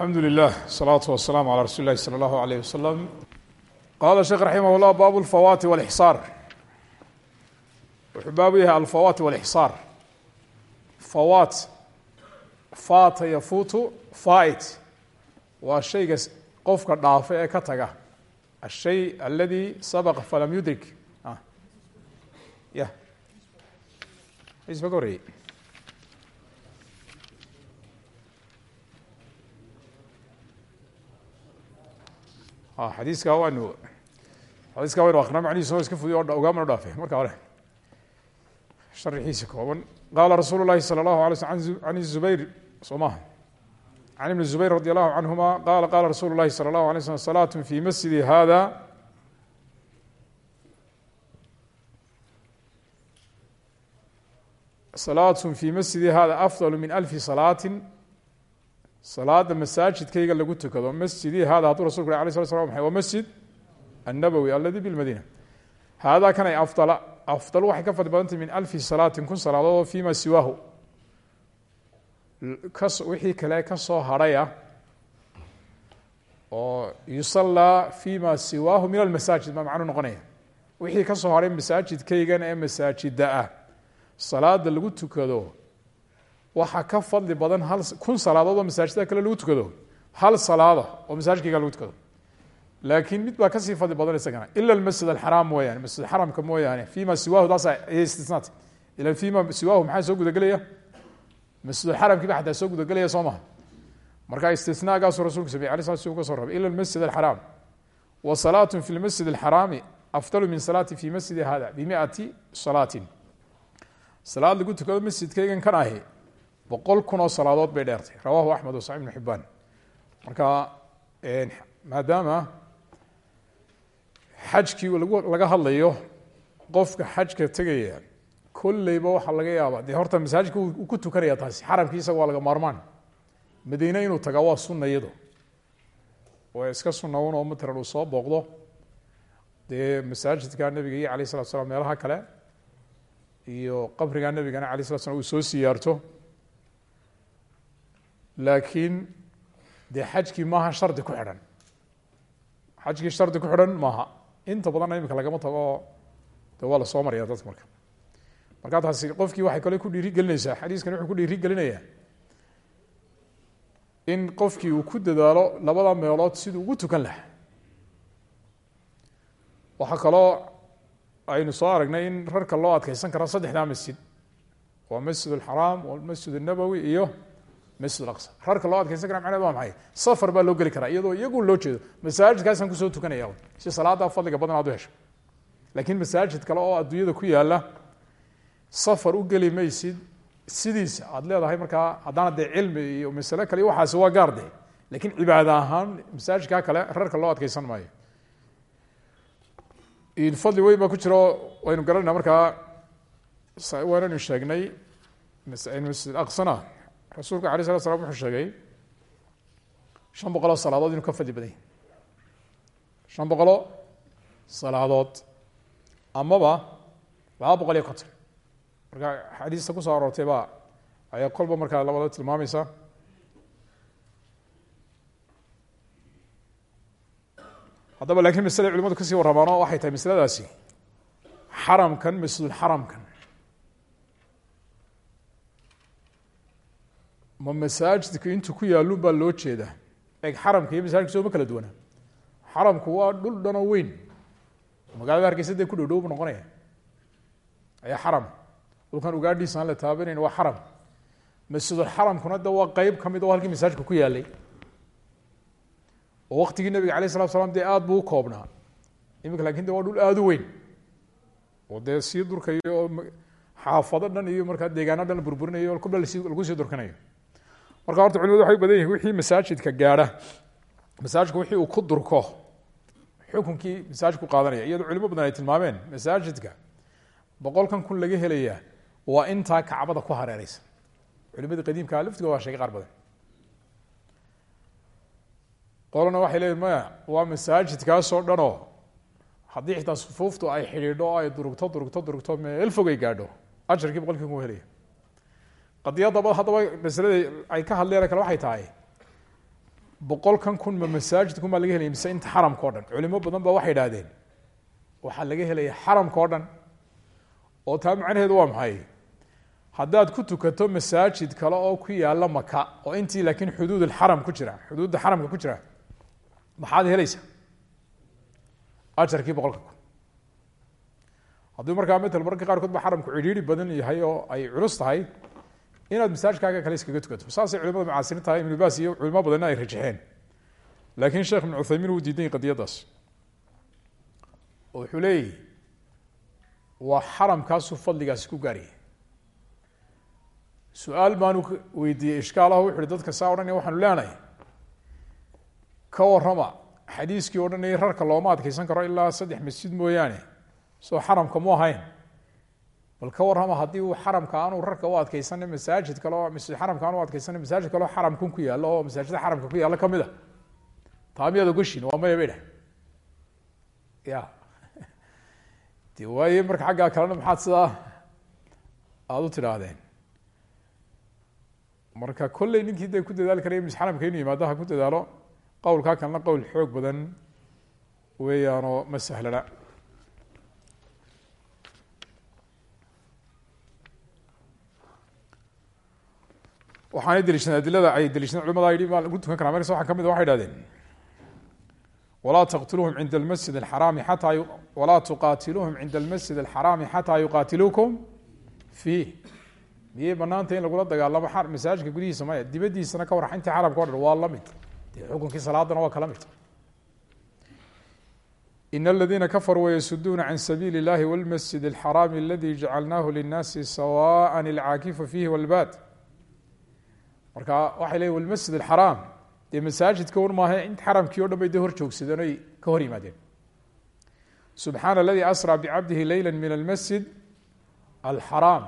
alxamdu lilah salaatu wasalaamu calaa rasuuli lahi sala allahu alayh wasalam qaala sheekh raximah llah baabu alfawaati walixsaar wuxuu baabu yahay alfawaati walixsaar fawaat faata yafuutu fait waa shayga qofka dhaafa ee ka taga. Ashay aladi sabaqa falam yudrik. Ya. Isba ka horreeyey Ah, xadiiska waanu xadiiska waynu akrinaa macnihiisa oo iska fudiy o ogaamanu dhaafe marka hore sharxiisa kooban. Qaala rasuulu llahi sala allahu alay sl can izubayr soo maha can ibni zubayr radi allahu canhuma qaala qaala rasuulu llahi sala allahu alay slm fi masjidi hada salaat fi masjidi hada afdal min alfi salaati salaada masaajidkayga lagu tukado masjidii hada hadduu rasulku ala sla sla maa waa masjid annabowi aladi bilmadiina. Haadaa kanay afdala afdal waxay ka fadli min alfi salaatin kun salaadood oo fima siwaahu. Wixii kale ka soo hadhaya oo yusallaa fima siwaahu min almasaajid baa macnuu noqonaya. Wixii ka soo hadhay masaajidkaygan ee masaajida ah. Salaada lagu tukado waxaa ka fadli badan hal kun salaadood oo masaajida kale lagu tukado. Hal salaada oo masaajidkayga lagu tukado. Laakiin mid baa ka sii fadli badan isagana. Ila almasjid alxaraam mooyaane masjid xaramka mooyaane. Fima siwahu taasa ayay istisnaatay ila fima siwahu maxaa soo gudagelaya? Masjidulxaramkii ba xataa soo gudagelaya soo marka istisnaagaasuu rasulku sameyey ala sla si uga soo rabay. Ila almasjid alxaraam wa salaatu fi lmasjid alxaraami afdalu min salaati fi masjidi hada bimiati salaatin. Salaad lagu tukado masjidkaygan kan ahi boqol kun oo salaadood bay dheertay. Rawahu axmed wa saxi ibnu xibaan marka maadaama xajkii laga hadlayo qofka xajka tegaya kolleyba waxaa laga yaabaa dee horta masaajidka uu ku tukanaya taasi xaramkii isaga waa laga maarmaan. Madiine inuu tagaa waa sunna waa iska sunna un oo matalan uu soo booqdo. Dee masaajidka nebiga iyo alayh salatu slam meelaha kale iyo qabriga nebigana alayh slat slam uu soo siyaarto laakiin dee xajkii maaha shardi ku xidhan. Xajkii shardi ku xidhan maaha inta badanna imika lagama tago de waa la soo maraya dadka marka. Markaa taasi qofkii waxay kale ku dhiiri gelinaysaa xadiiskani wuxuu ku dhiiri gelinayaa in qofkii uu ku dadaalo labada meelood siduu ugu tukan lahaa. Waxaa kaloo aynu soo aragnay in rarka loo adkeysan kara saddexdaa masjid waa masjid alxaraam walmasjid الnabowi iyo masjid aqsa rarka loo adkeysan kara macneed waa maxay? Safar baa loo geli karaa iyadoo iyagu loo jeedo. Masaajidkaasaan ku soo tukanaya si salaada fadliga badan aad u hesho. Laakiin masaajid kale oo adduunyada ku yaalla safar u geli maysid sidiisa aad leedahay markaa haddaana dee cilmi iyo masale kale waxaasi waa gaar de lakiin cibaada ahaan masaajidkaa kale rarka loo adkeysan maayo. Fadli weyn baa ku jiro waynu garanayna markaa waanaynu sheegnay masjid aqsana rasuulku alay slat slam wuxuu sheegay shan boqoloo salaadood inuu ka fadli badan yahy shan boqoloo salaadood. Amaba laba boqol iyo konton. Marka xadiista ku soo aroortay baa ayaa kolba markaa labada tilmaamaysa. Haddaba lakiin maslada culimadu ka sii warramaano waxay tahay masladaasi xaramkan masjidulxaramkan ma masaajidka intuu ku yaalun baa loo jeedaa. Eg xaramka iyo masaajidka sooma kala duwana xaramku waa dhul dhanoo weyn. Magaalada hargeysa ku dhow dhow bu noqonaya. Ayaa xaram. Dhulkan ugaadhiisa aan la taabanayn waa xaram. Masjidulxaramkuna de waa qeyb ka mid oo halkii masaajidka ku yaalay. Oo waktigii nabiga alayh salatu slam dee aada buu u koobnaa. Iminka laakiin de waa dhul aada u weyn. Oo dee sii durkayo xaafado dhan iyo markaa deegaano dhan burburinayo kubla lagu sii durkanayo marka horta culimadu waxay badan yihiin wixii masaajidka gaadha. Masaajidka wixii uu ku durko xukunkii masaajidku qaadanaya iyadoo culimo badan ay tilmaameen masaajidka boqolkan kun laga helayaa waa intaa kacbada ku hareereysa culimadii qadiimkaa laftigood waa sheegay qaar badan. Qolana waxay leeyihiin maya waa masaajidkaasoo dhanoo haddii xitaa sufuuftu ay xidhiidho o ay durugto durugto durugto meel fogay gaadho ajarkii boqolkii ku helaya qadiyadaba haddaba maslada ay ka hadleen kale waxay tahay boqolkan kun ma masaajidkun baa laga helaya mise inta xaramka o dhan. Culimo badan ba waxay idhahdeen waxaa laga helaya xaramka o dhan. Oo taa macnaheedu waa maxay? Haddaad ku tukato masaajid kale oo ku yaalla maka oo intii laakiin xuduud alxaram ku jira xuduudda xaramka ku jira maxaad helaysaa? Ajarkii boqolka kun. Haddii markaa matal mararka qaarkood ba xaramku cidhiiri badan yahay oo ay culus tahay inaad masaajidkaaga kale iskaga tukato. Saasay culimada macaasiriin tahay ibnu baas iyo culimo badanna ay rajaxeen laakiin sheekh ibnu cuthaymiin wuu diidan yahy qadiyaddaas oo wuxuu leeyahy waa xaramkaasuu fadligaasi ku gaariyay su'aal baanu weydiiyey ishkaalaho wuxu dadka saa odhanaya waxaanu leenahay ka warrama xadiiskii odhanayay rarka looma adkeysan karo ilaa saddex masjid mooyaane. Soo xaramka mu ahayn bal ka warrama haddii uu xaramka aanu rarka u adkeysana masaajid kaleo masjid xaramka aanu adkeysana masaajid kaleo xaramkun ku yaalo oo masaajida xaramka ku yaalo ka mid a. Taa miyaad ogashin waa maya bay dhah ya. De waaye marka xaggaa kalena maxaad sidaa aada u tidhaahdeen? Marka kolley ninkii de ku dadaali karaya mis xaramka inuu yimaado ha ku dadaalo qowlkaa kalena qowl xoog badan weeyaanoo ma sahlana waxaanay deliishadeen adilada ay deliishadeen culimada yidhi baa lagu tukan karaa markas waxaa ka mid a waxay ihahdeen walaa taqtuluuhum cinda almasjid alxaraami xataa walaa tuqaatiluuhum cinda almasjid alxaraami xataa yuqaatiluukum fiih miyay banaanta in lagula dagaalamo masaajidka gudihiisa maya dibadiisana ka warra intii xaramka o dhan waa la mid dee xukunkii salaadana waa kala mid in aladiina kafaruu wayasuduuna can sabiili اllahi wاlmasjid اlxaraami aladi jacalnaahu linnaasi sawaءa ilcaakifu fiihi wاlbaad marka waxay leeyiin walmasjid alxaraam dee masaajidka un maaha inta xaramkii o dhan bay dee hor joogsadeen ka hor yimaadeen. Subxaana aladi asraa bicabdihi leyla min almasjid alxaraam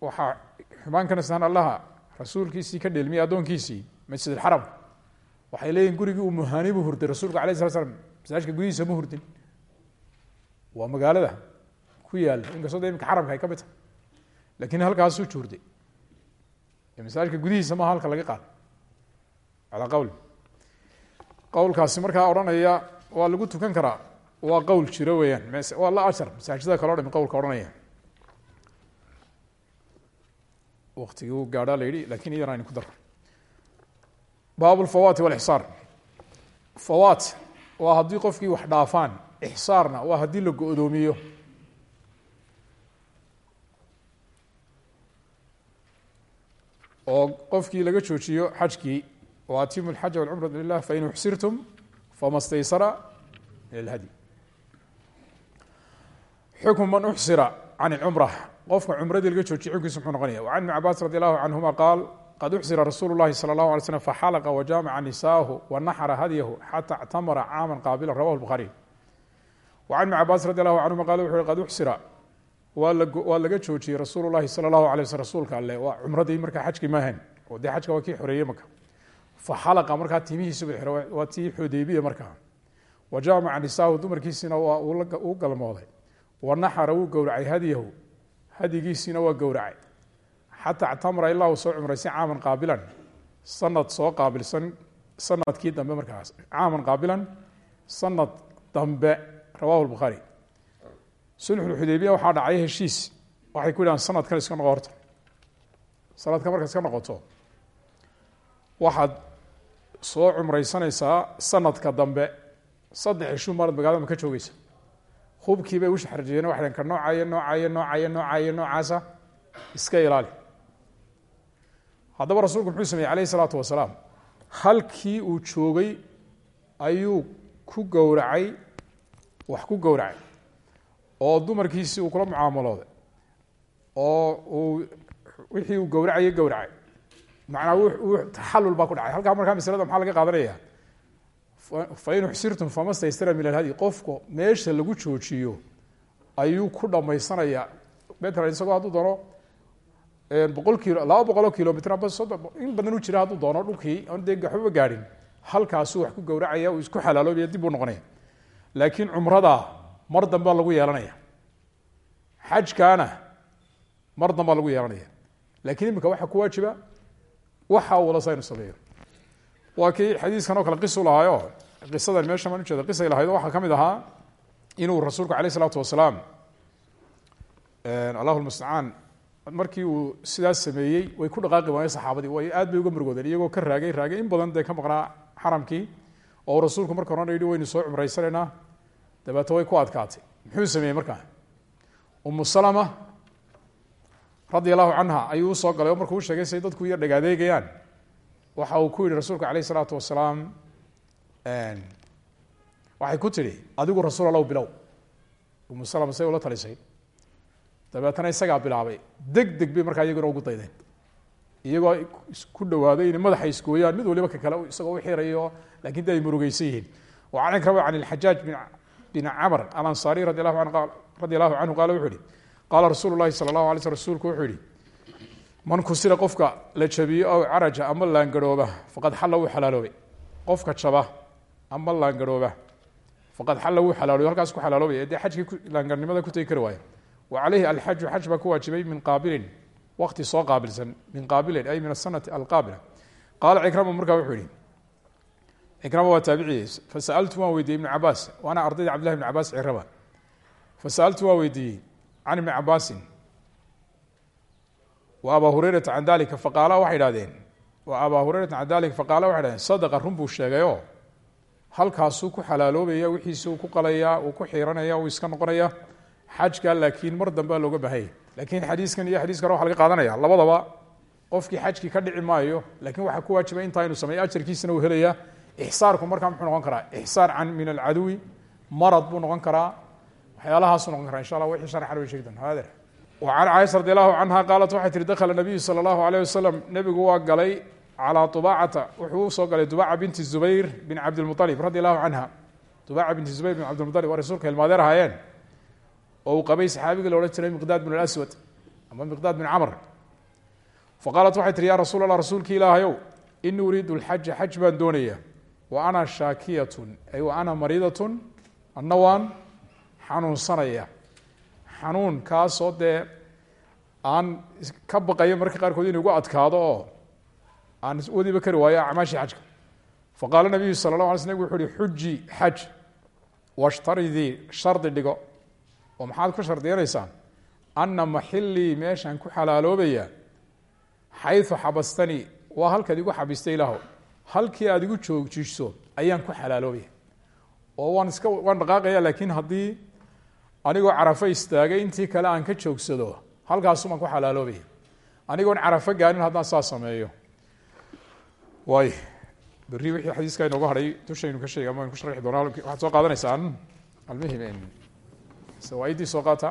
waxaa xumaan ka nasaan allaha rasuulkiisii ka dheelmiyey addoonkiisii masjid alxaram waxay leeyihiin gurigii uu muhaani bu hurday rasuulka alay slat slam masaajidka gudihiisa ma hurdin. Waa magaalada ku yaalla inkastoo de imika xaramka ay ka mid tahay. Lakin halkaasuu juurday masaajidka gudihiisa maha halka laga qaado calaa qowl qowlkaasi markaa odhanaya waa lagu tukan karaa. Waa qowl jiro weeyaan. Waa la ajar masaajidada kale o dhami qowlka odhanaya. Waktigii uu gaadhaa la yidhi laakiin idan aynu ku daro baab lfawaati walixsaar fawaat waa haddii wax dhaafaan ixsaarna waa haddii la go-doomiyo oo qofkii laga joojiyo xajkii atimu lxaja walcumrata lilah fain uxsirtum fama staysara min alhadi. Xukmu man uxsira can ilcumra qofka cumradii laga joojiye xukunkiisa muxuu noqonaya wa can ibni cabaas radi canhuma qaal qad uxsira rasuulu llahi sala allahu alay slm faxalaqa wajamaca nisaahu wanaxra hadyahu xata ictamara caaman qaabila rawahu lbukhaariy wa can ibni cabaas radi allahu canhuma qal qad uxsira waa la waa laga joojiyey rasuulu llahi sala allahu alay wasl rasuulka alle. Waa cumradii markaa xajkii maahan oo dee xajka waa kii xoreeyey marka fa xalaqa markaa timihiisuba xiro waa tii xudeybiya markaa. Wa jaamaca nisaahu dumarkiisiina waa uu galmooday. Wa naxara wuu gowracay hadyahu hadyigiisiina waa gowracay. Xataa ictamara ilaa uu soo cumraysay caaman qaabilan. Sanad soo qaabilsan sannadkii dambe markaas. Caaman qaabilan sanad dambe. Rawahu lbukhaari sulxulxudeybiya waxaa dhacay heshiis. Waxay ku yidhahan sanadkan iska noqo horta. Sanadkan markaad iska noqoto waxaad soo cumraysanaysaa sanadka dambe. Saddex heshuu maarad magaalada ma ka joogeysa hubkii bay ushaxrajiyeen waxay dhn ka noocayo noocayo noocayo noocayo noocaasa iska ilaali. Haddaba rasuulku muxuu sameeyey alayh isalaatu wasalaam. Halkii uu joogay ayuu ku gowracay wax ku gowracay oo dumarkiisii uu kula mucaamalooday oo uu wixii uu gowracayay gowracay. Macnaa taxalul baa ku dhacay. Halkaa markaa maslada maxaa laga qaadanaya? Fain uxsirtum fama staystara min alhadi qofku meesha lagu joojiyo ayuu ku dhamaysanayaa matalan isagoo hadduu doono boqol kilo laba boqoloo kilomitr aba in badan u jira hadduu doono dhulkii on dee waxbaba gaadhin. Halkaasuu wax ku gowracaya uu isku xalaaloobaya dib uu noqonaya. Laakiin cumrada mar dambea lagu yeelanaya. Xajkaana mar dambaa lagu yeelanaya. Lakiin imika waxaa ku waajiba waxa wala saynu sameeyo. Waa kii xadiiskan oo kale qisu lahaayo qisadan meesha maan ujeeda qisay lahayd waxaa ka ahaa inuu rasuulku alayh isalaatu wasalaam allahu lmustacaan markii uu sidaas sameeyey way ku dhaqaaqi waayeen saxaabadii way aad bay uga murgoodeen iyagoo ka raagay raagay in badan dee ka maqnaa xaramkii oo uu rasuulku marka horena yidhi waynu soo cumraysanaynaa dabeeto way ku adkaatay muxuu sameeyey markaa umu salama radia allahu ayuu u soo galay markuu u sheegay say dadku iyo dhagaadeegayaan waxa uu ku yihi rasuulka alayh isalaatu wasalaam waxay ku tidhi adigu rasuul bilow umu salama say ula talisay dabeetana isagaa bilaabay deg deg markaa iyaguna ugu daydeen iyagoo ku dhawaaday inay madaxa isgooyaan mid waliba ka kale isagoo u xirayo laakiin de ay murugeysan yihiin wacan ikrama can ilxajaaj bin camr alansaariy radi allahu an radi allahu canhu qaala wuxuu yihi qaala rasuulu lahi sala allahu alay sl rsulku wuxuu yihi man kusira qofka la jabiyo aw caraja ama laangarhooba faqad xalla wuu xalaaloobay qofka jaba ama laangarhooba faqad xalla wuu xalaaloobay halkaas ku xalaaloobaya dee xajkii laangarnimada ku tegi waaya wa caleyhi alxaju xaj baa ku waajibay min qaabilin wakti soo qaabilsan min qaabilin ay min asanati alqaabila qaala cikrama markaa wuxuu yihi cikrama waa taabiciye fasa'altu waan weydiiyey ibnu cabaas waana ardayda cabdillahi ibn cabaas ciraba fasa'altu waan weydiiyey can ibni cabaasin wa abaa hurayrata can dalika faqaala waxay idhahdeen wa abaa hurayrata can dalika faqaala waxay dhahdeen sadaqa run buu sheegayoo halkaasuu ku ku qalayaa uu ku xiiranaya uu iska noqonaya xajka laakiin mar dambea looga baahanya lakiin xadiiskan iyo xadiiska hore waxa laga qaadanaya. Labadaba qofkii xajkii ka dhici maayo laakiin waxaa ku waajibay intaa inuu sameeyo ajarkiisana uu helaya ixsaarku markaa muxuu noqon karaa ixsaar can min alcaduwi marad buu noqon karaa waxyaalahaasuu noqon kara insha allah wixii sharxan way shegi doontaa adeer wacan caaisha radi allahu canha qaalat waxay tihi dakhala nabiyu sala allahu alayh wasalam nebigu waa galay calaa ubacata wuxuu u soo galay dubaca binti zubayr bin cabdilmualib radi allahu canha dubaca binti zubayr bin cabdilmualib waa rasuulka hilmaadeer ahaayeen oo uu qabay saxaabigii loodhan jiray miqdaad bin alaswad ama miqdaad bin camr faqaalat waxay tihi ya rasuul allah rasuulki ilaahayow inii uriidu lxaja xaj baan doonaya wa ana shaakiyat ay wa ana mariidaة ana waan xanuunsanaya. Xanuun kaasoo dee aan ka baqayo marka qaarkood inu igu adkaado oo aan wadiba kari waayo acmaashii xajka. Faqaala nabiyu sala la alay sl nabig wuxu uhi xuji xaj washtaridii shardi dhigo. Oo maxaad ku shardiyanaysaa ana maxilii meeshaan ku xalaaloobaya xayu xabastanii. Waa halkaad igu xabistay ilaaho halkii aada igu joogjiso ayaan ku xalaaloobaya oo waan iska waan dhaqaaqaya laakiin haddii anigoo carafo istaagay intii kale aan ka joogsado halkaasumaan ku xalaaloobaya anigoon carafo gaarin haddaan saa sameeyo. Waay berri wixii xadiiska inoogu hadhay dushaynu ka sheega ama aynu ku sharxi doonaa waxaad soo qaadanaysaan? Almuhim sawaaidii soo qaata